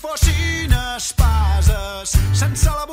fossin espases. Sense l'avui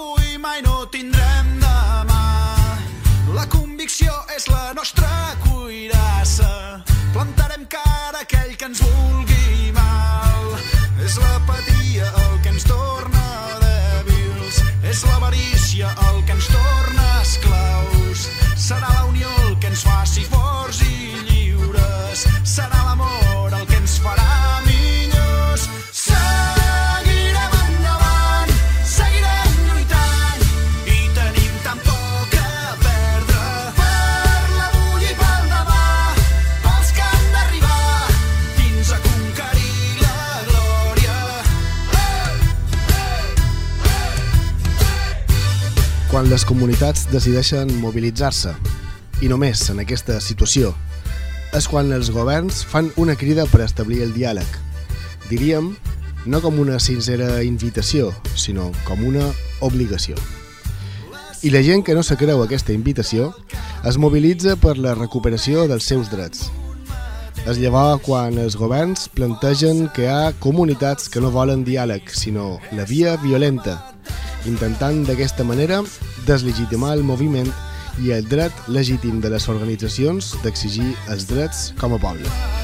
Quan les comunitats decideixen mobilitzar-se, i només en aquesta situació, és quan els governs fan una crida per establir el diàleg. Diríem, no com una sincera invitació, sinó com una obligació. I la gent que no se creu aquesta invitació es mobilitza per la recuperació dels seus drets. És llavors quan els governs plantegen que hi ha comunitats que no volen diàleg, sinó la via violenta, intentant d'aquesta manera deslegitimar el moviment i el dret legítim de les organitzacions d'exigir els drets com a poble.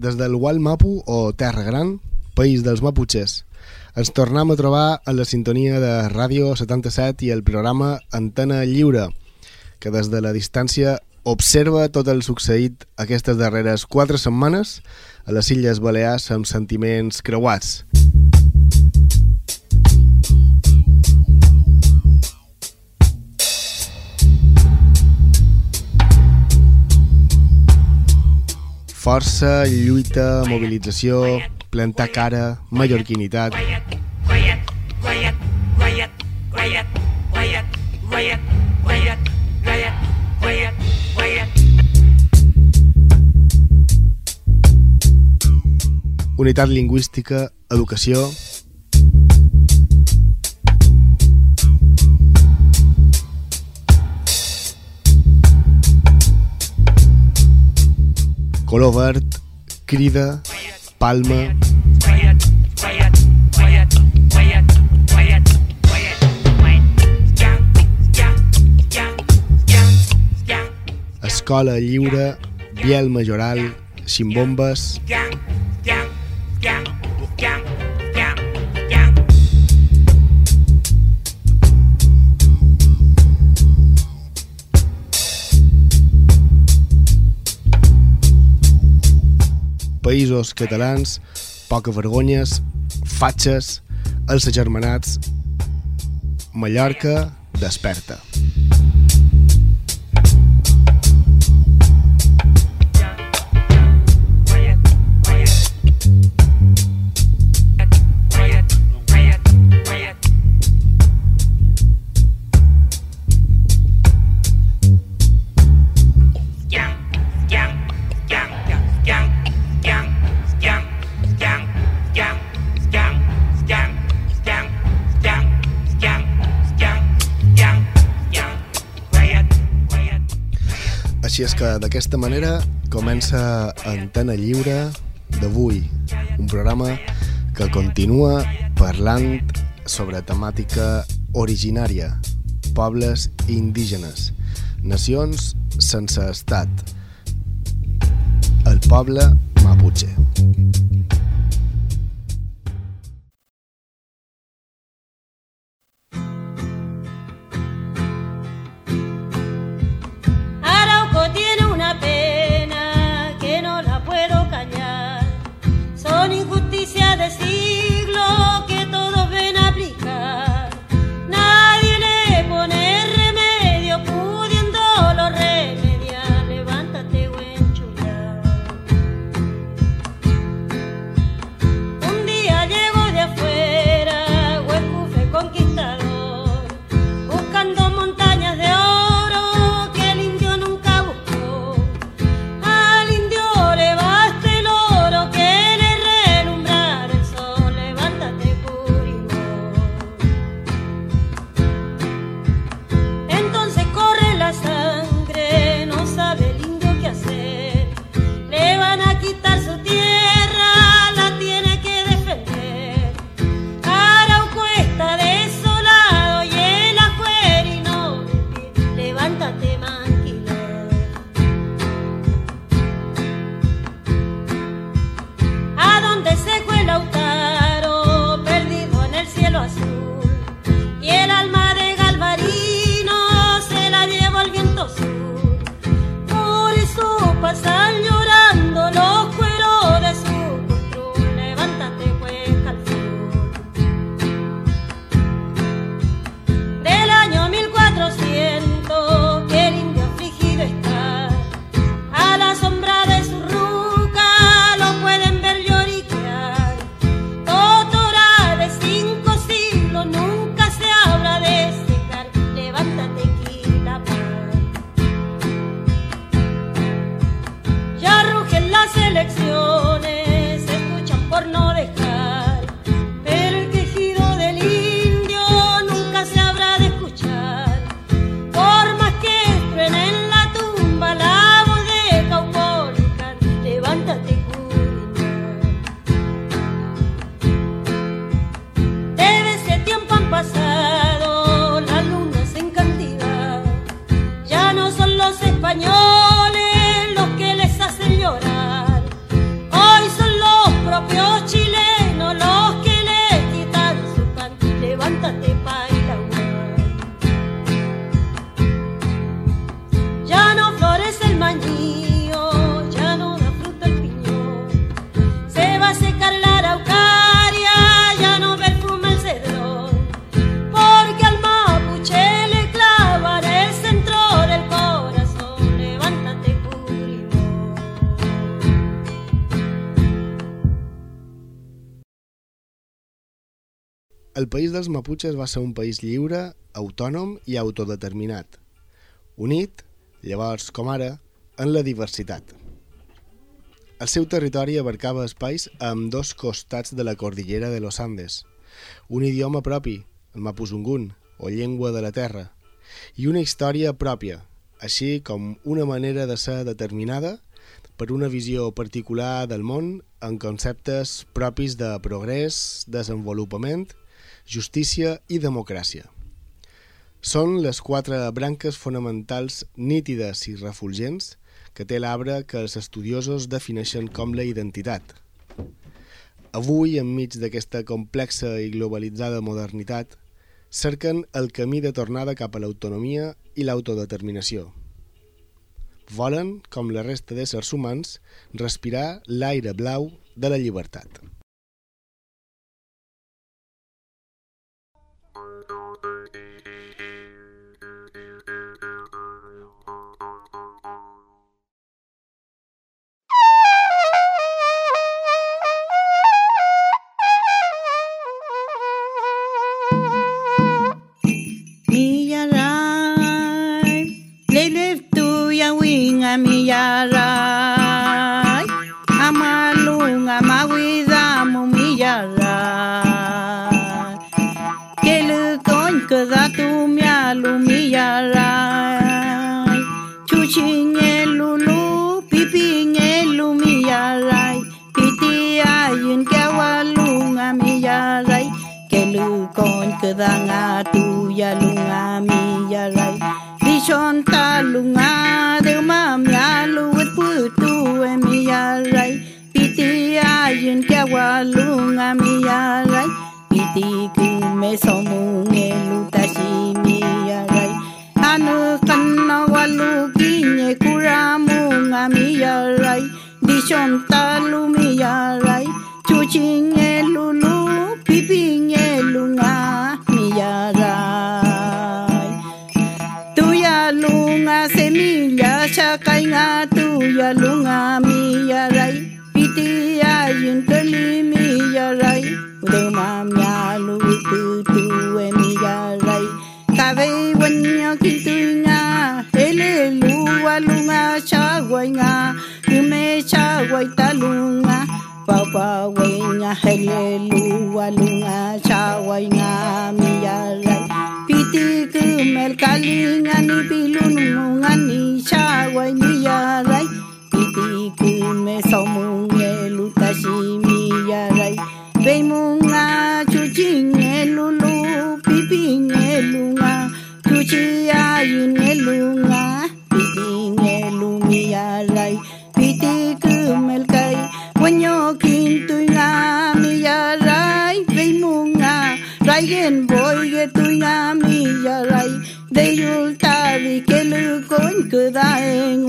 Des del Walmapu o Terra Gran, país dels Maputxes, ens tornem a trobar a la sintonia de Ràdio 77 i el programa Antena Lliure, que des de la distància observa tot el succeït aquestes darreres quatre setmanes a les Illes Balears amb sentiments creuats. Força, lluita, mobilització, plantar cara, mallorquinitat... Unitat lingüística, educació... Color verd, crida, palma... Escola lliure, biel majoral, ximbombes... Països catalans, poca vergonyes, fatxes, els agermanats... Mallorca desperta. Així és que d'aquesta manera comença Antena Lliure d'avui, un programa que continua parlant sobre temàtica originària, pobles indígenes, nacions sense estat, el poble Mapuche. País dels Maputxes va ser un país lliure, autònom i autodeterminat, unit, llavors com ara, en la diversitat. El seu territori abarcava espais amb dos costats de la cordillera de los Andes, un idioma propi, el mapuzungun, o llengua de la terra, i una història pròpia, així com una manera de ser determinada per una visió particular del món en conceptes propis de progrés, desenvolupament justícia i democràcia. Són les quatre branques fonamentals nítides i refulgents que té l'arbre que els estudiosos defineixen com la identitat. Avui, enmig d'aquesta complexa i globalitzada modernitat, cerquen el camí de tornada cap a l'autonomia i l'autodeterminació. Volen, com la resta d'éssers humans, respirar l'aire blau de la llibertat. kedanga tu ya lunga mi ya lai di shon ta lunga de ma mi alu wit pu tu e mi ya lai piti ayin kya wa lunga mi ya lai piti ku me somu nge lu ta shi mi ya lai anu kanna wa lu ki nye kura mu nga mi ya lai di shon ta lu mi ya lai chu ching e lu lu pipi kai nga tu ya lunga mi ya rai. Piti ya yin ka mi ya rai. De ma mya lu tu tu e mi ya rai. Ka ve wan ya ki tu nga lu wa lunga cha wa nga. Yu me cha wa ta lu pa pa wa nga lu wa cha wa nga mi ya rai tiku mel kalingani pilun mungani shawai miyarai titiku me somung elutashi miyarai beimunga chuching elulu piping elunga chuchia yun elunga piping elumiyarai titiku mel kai wanyo kintu nga miyarai beimunga rayen facultad y que lu con kudaen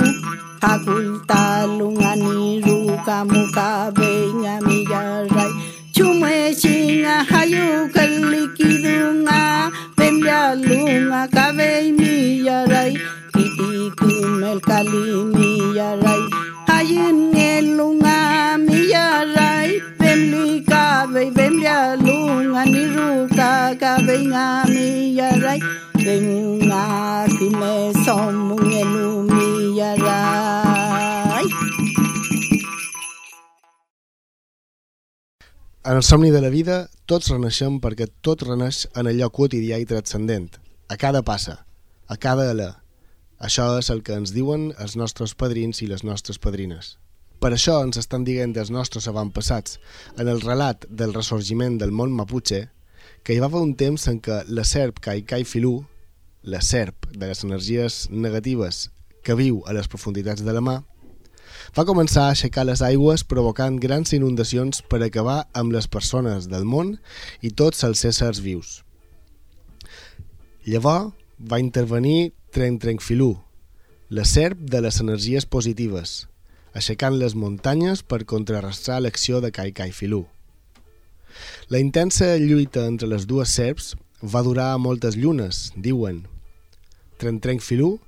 facultad lungani ruka muka beña millaray chumwe chinga hayu kalikidunga benya lunga kabey millaray itikumel kalimillaray hayin ngelunga millaray bemli kabey bemya lunga ni ruka kabey ngamillaray En el somni de la vida, tots renaixem perquè tot reneix en allò quotidià i transcendent, a cada passa, a cada alè. Això és el que ens diuen els nostres padrins i les nostres padrines. Per això ens estan dient els nostres avantpassats, en el relat del ressorgiment del món Mapuche, que hi va haver un temps en què la serp Kaikai Filú, la serp de les energies negatives que viu a les profunditats de la mà, va començar a aixecar les aigües provocant grans inundacions per acabar amb les persones del món i tots els éssers vius. Llavors va intervenir Tren Trenfilú, la serp de les energies positives, aixecant les muntanyes per contrarrestar l'acció de Kai Kai Filú. La intensa lluita entre les dues serps va durar moltes llunes, diuen. Tren Trenfilú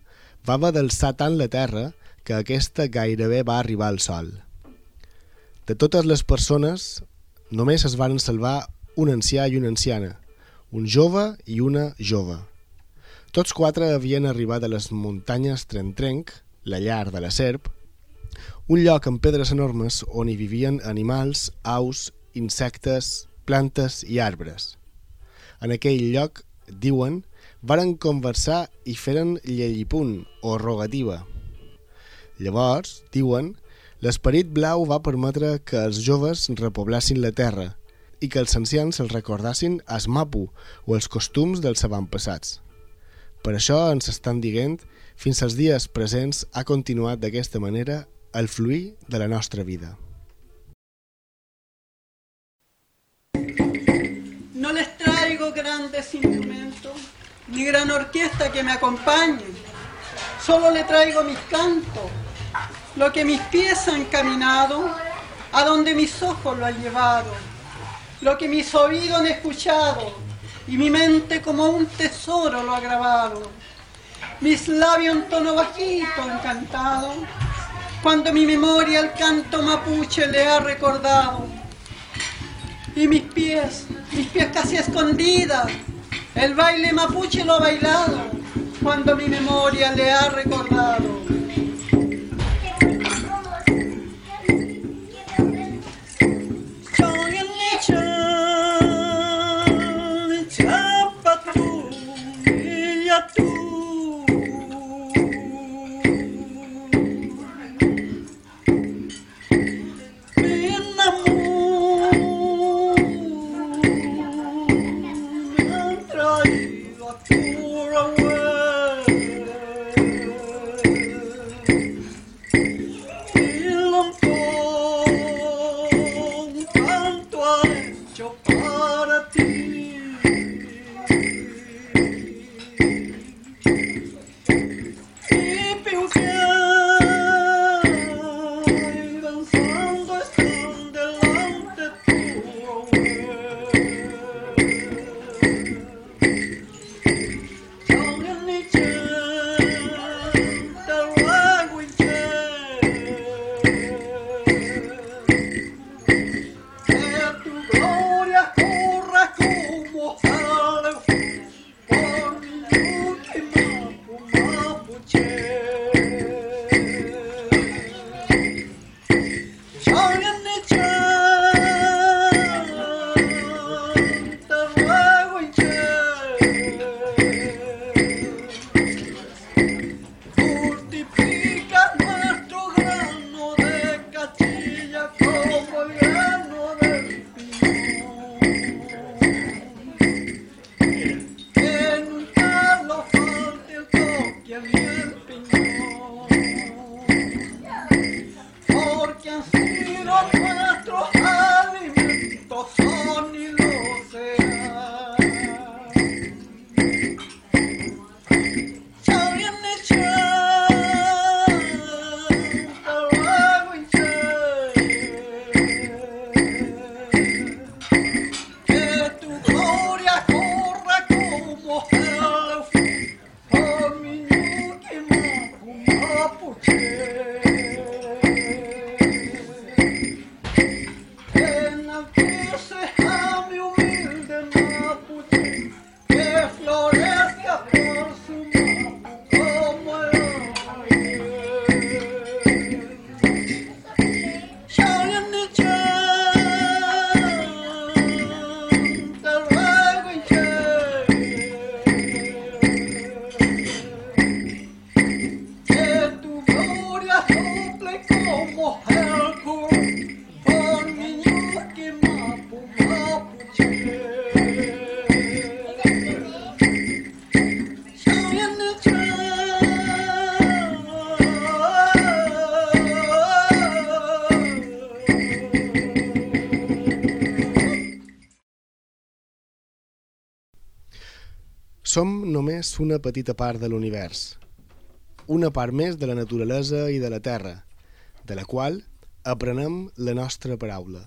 va haver d'alçar tant la terra que aquesta gairebé va arribar al sol. De totes les persones, només es van salvar un ancià i una anciana, un jove i una jove. Tots quatre havien arribat a les muntanyes Trentrenc, la llar de la serp, un lloc amb pedres enormes on hi vivien animals, aus, insectes, plantes i arbres. En aquell lloc, diuen, varen conversar i feren lleipunt o rogativa, Llavors, diuen, l'esperit blau va permetre que els joves repoblessin la terra i que els ancians els recordassin as mapu o els costums dels avantpassats. Per això ens estan dient, fins als dies presents ha continuat d'aquesta manera el fluir de la nostra vida. No les traigo grandes instrumentos, ni gran orquesta que me acompañe. Solo le traigo mis cantos, lo que mis pies han caminado, a donde mis ojos lo han llevado, lo que mis oídos han escuchado, y mi mente como un tesoro lo ha grabado. Mis labios en tono bajito han cantado, cuando mi memoria el canto mapuche le ha recordado. Y mis pies, mis pies casi escondidas, el baile mapuche lo ha bailado, cuando mi memoria le ha recordado. Només una petita part de l'univers, una part més de la naturalesa i de la terra, de la qual aprenem la nostra paraula.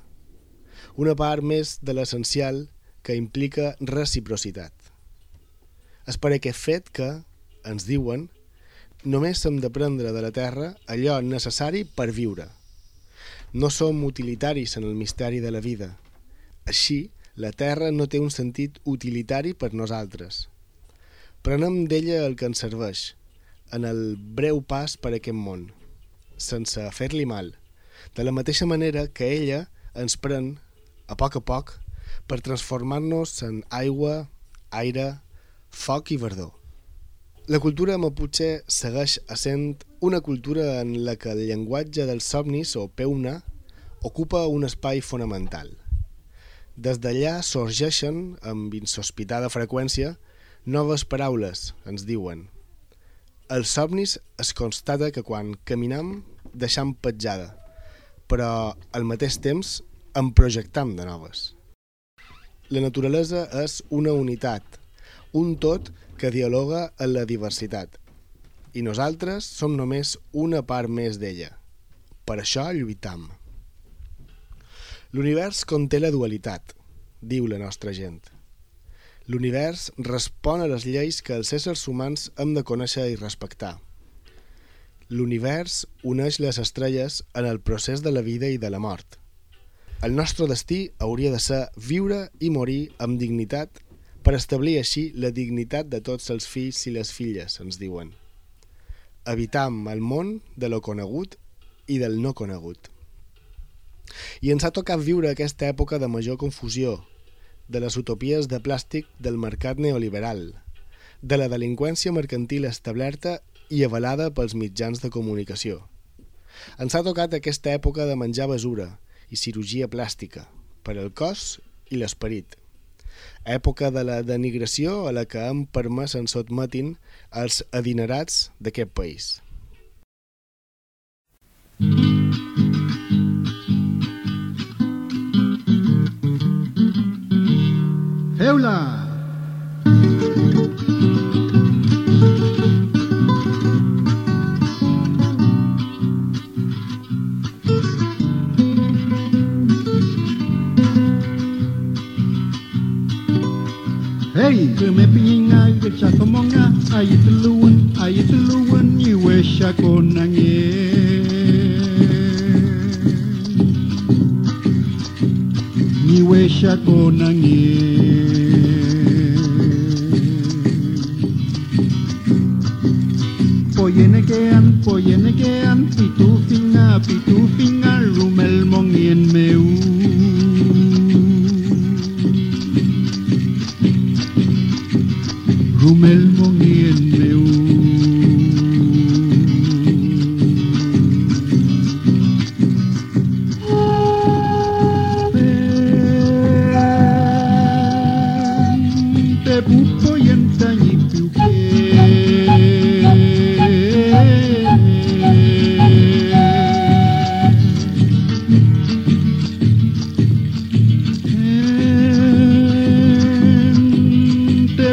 Una part més de l'essencial que implica reciprocitat. És per aquest fet que, ens diuen, només hem de prendre de la terra allò necessari per viure. No som utilitaris en el misteri de la vida. Així, la terra no té un sentit utilitari per nosaltres. Prenem d'ella el que ens serveix, en el breu pas per aquest món, sense fer-li mal, de la mateixa manera que ella ens pren, a poc a poc, per transformar-nos en aigua, aire, foc i verdor. La cultura maputxe segueix essent una cultura en la que el llenguatge dels somnis o peuna ocupa un espai fonamental. Des d'allà sorgeixen, amb insospitada freqüència, noves paraules, ens diuen. Els somnis es constata que quan caminam deixam petjada, però al mateix temps en projectam de noves. La naturalesa és una unitat, un tot que dialoga en la diversitat, i nosaltres som només una part més d'ella. Per això lluitam. L'univers conté la dualitat, diu la nostra gent. L'univers respon a les lleis que els éssers humans hem de conèixer i respectar. L'univers uneix les estrelles en el procés de la vida i de la mort. El nostre destí hauria de ser viure i morir amb dignitat per establir així la dignitat de tots els fills i les filles, ens diuen. Habitam el món de lo conegut i del no conegut. I ens ha tocat viure aquesta època de major confusió, de les utopies de plàstic del mercat neoliberal, de la delinqüència mercantil establerta i avalada pels mitjans de comunicació. Ens ha tocat aquesta època de menjar basura i cirurgia plàstica per al cos i l'esperit. Època de la denigració a la que hem permès en sotmetin els adinerats d'aquest país. Feu-la! Hey, Heula. Hey, kumepingin nga chakomonga, You wish I could Niwe shakonangin. Pinequean, poyenequean, pitufina, pitufina.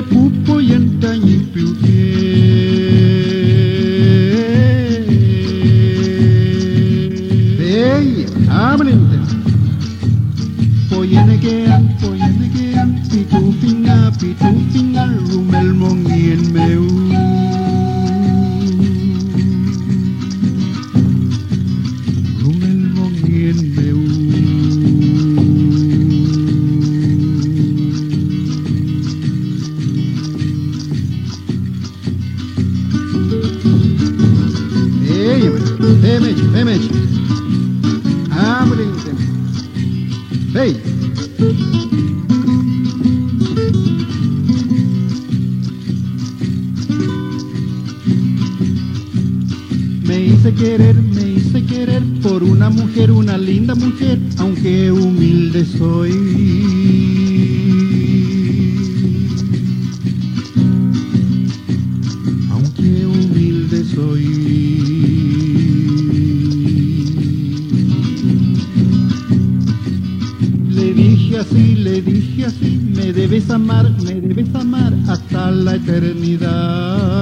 puppo jenta i più soy. Le dije así, le dije así, me debes amar, me debes amar hasta la eternidad.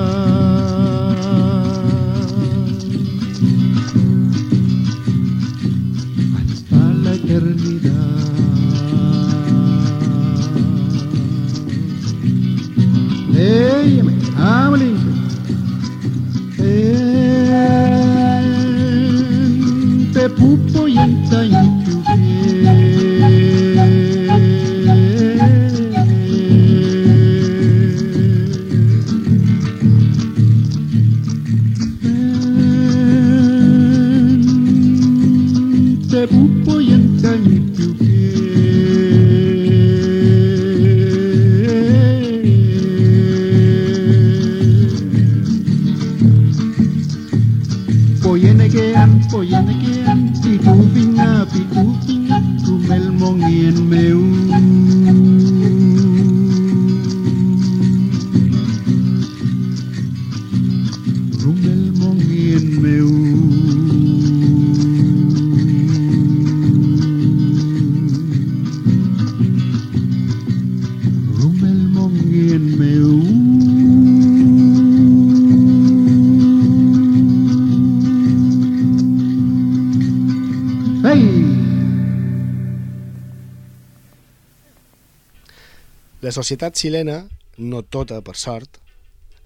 La societat xilena, no tota per sort,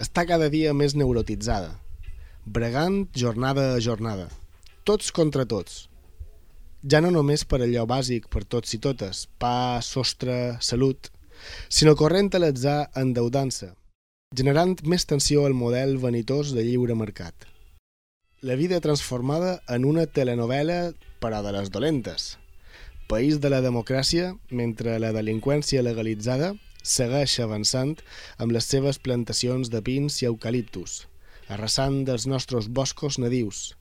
està cada dia més neurotitzada, bregant jornada a jornada, tots contra tots. Ja no només per allò bàsic per tots i totes, pa, sostre, salut, sinó corrent a l'atzar endeudant-se, generant més tensió al model vanitós de lliure mercat. La vida transformada en una telenovela però de les dolentes. País de la democràcia, mentre la delinqüència legalitzada segueix avançant amb les seves plantacions de pins i eucaliptus, arrasant dels nostres boscos nadius,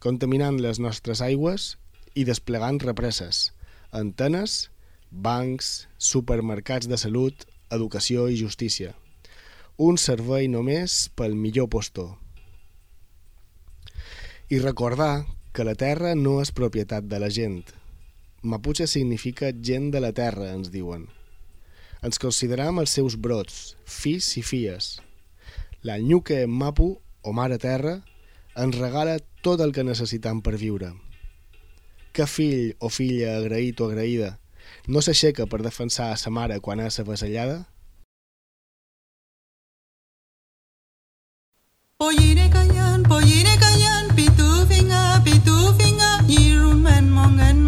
contaminant les nostres aigües i desplegant represes, antenes, bancs, supermercats de salut, educació i justícia. Un servei només pel millor postor. I recordar que la terra no és propietat de la gent. Mapuche significa gent de la terra, ens diuen. Ens consideram els seus brots, fills i filles. La Nyuke Mapu, o Mare Terra, ens regala tot el que necessitam per viure. Que fill o filla agraït o agraïda no s'aixeca per defensar a sa mare quan és avasallada? Poyire kayan, poyire kayan, pitu finga, pitu finga, yirun men mongen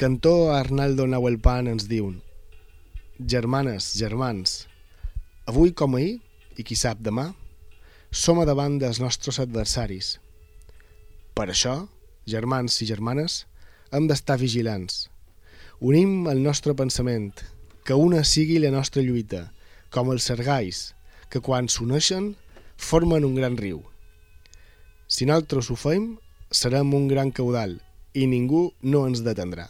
El cantor Arnaldo Nahuelpan ens diu Germanes, germans, avui com ahir, i qui sap demà, som a davant dels nostres adversaris. Per això, germans i germanes, hem d'estar vigilants. Unim el nostre pensament, que una sigui la nostra lluita, com els sergais, que quan s'uneixen formen un gran riu. Si nosaltres ho fem, serem un gran caudal i ningú no ens detendrà.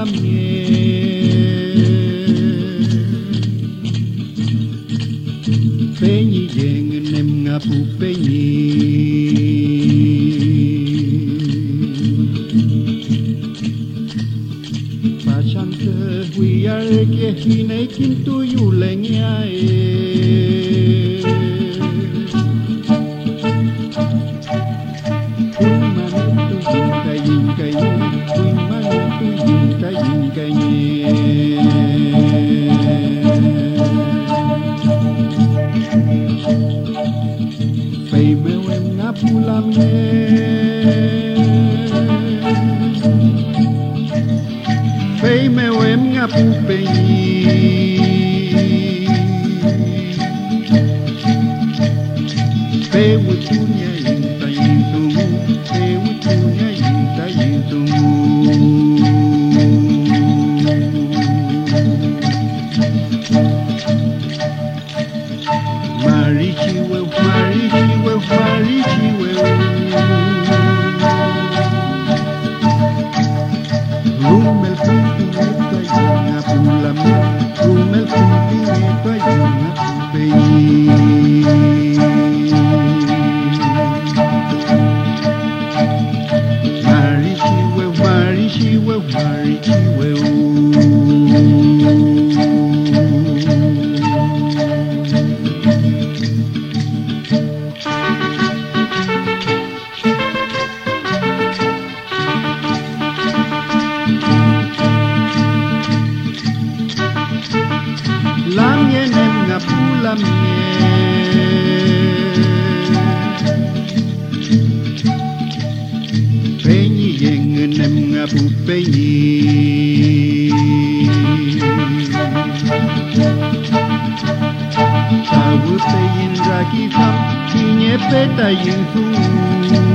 también. Peñi yen nem ngapu peñi. Pachante huyare que hine kintu yulengiae. πουλαμιέ Penny yang nem ngapu penny Tawu peyin ragi tam kinye peta yin thung